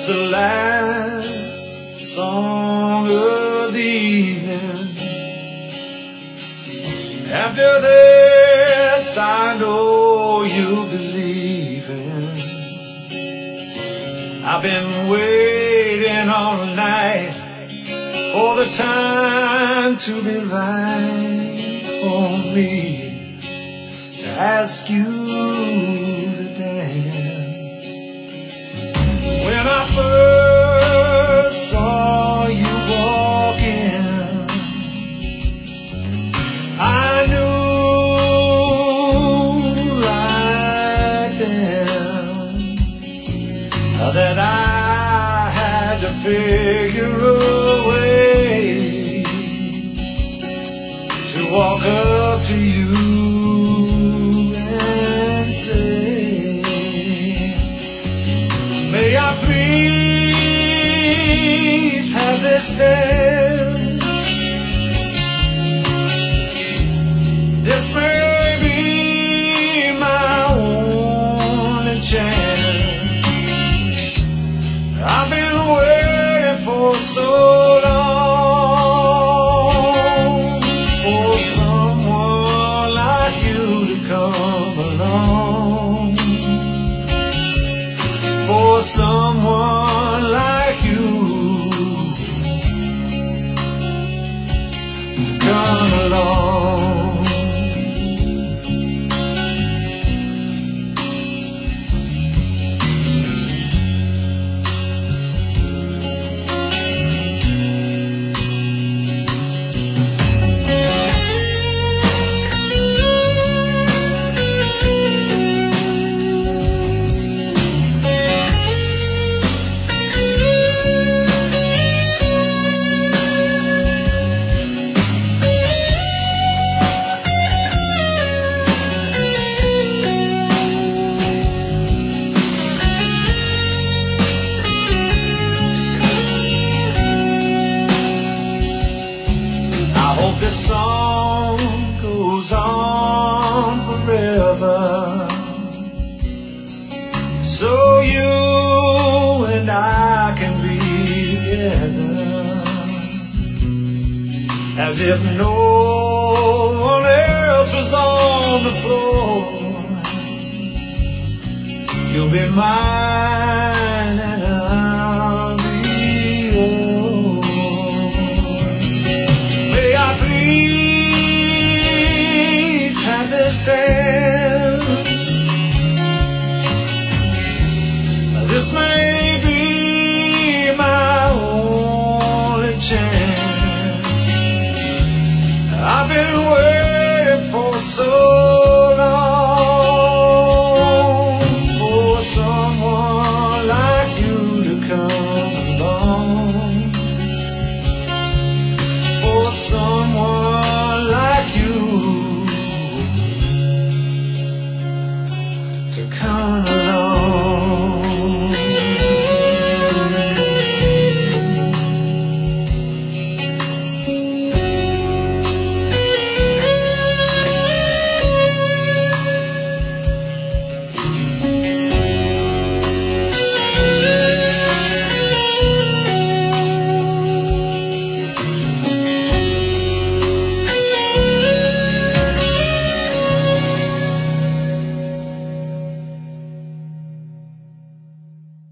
It's the last song of the evening. After this, I know you'll be leaving. I've been waiting all night for the time to be right for me to ask you I As if no one else was on the floor. You'll be mine